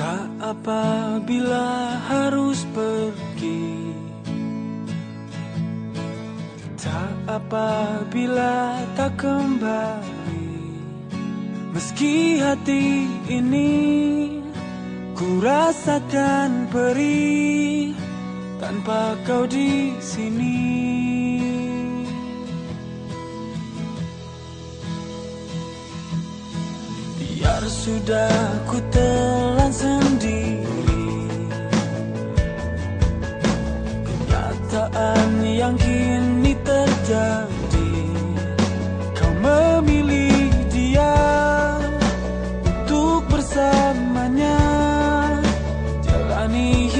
Tak apabila harus pergi Tak apabila tak kembali Meski hati ini ku rasakan perih tanpa kau di sini. Biar sudah ku sendiri you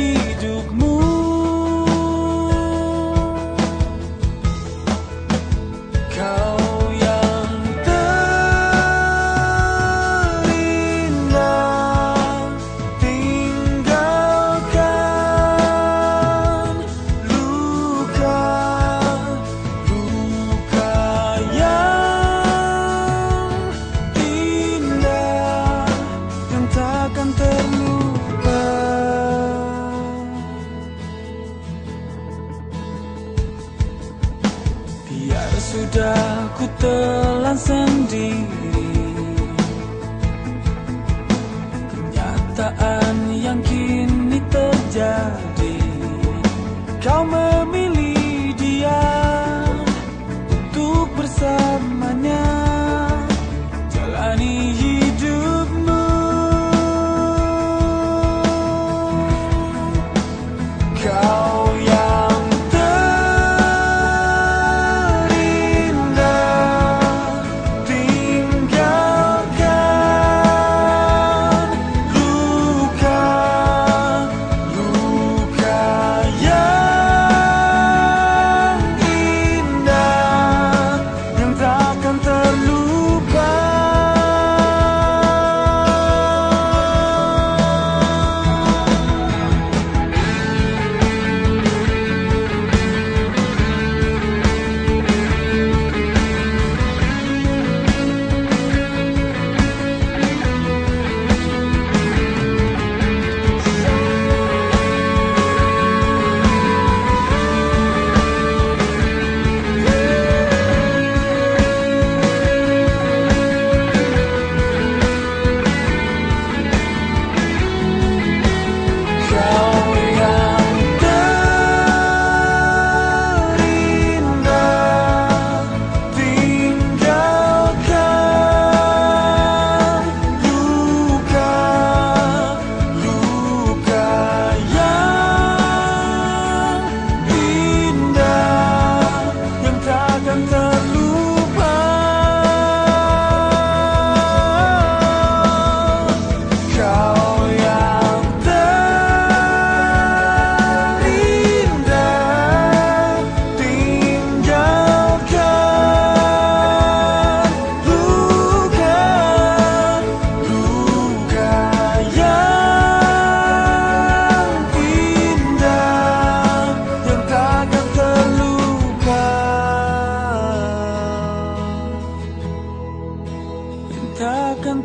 sudah ku telan sendiri. Kenyataan yang kini terjadi. Kau memilih dia Untuk bersamanya. Jalani hidupmu. Kau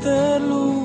ter luz.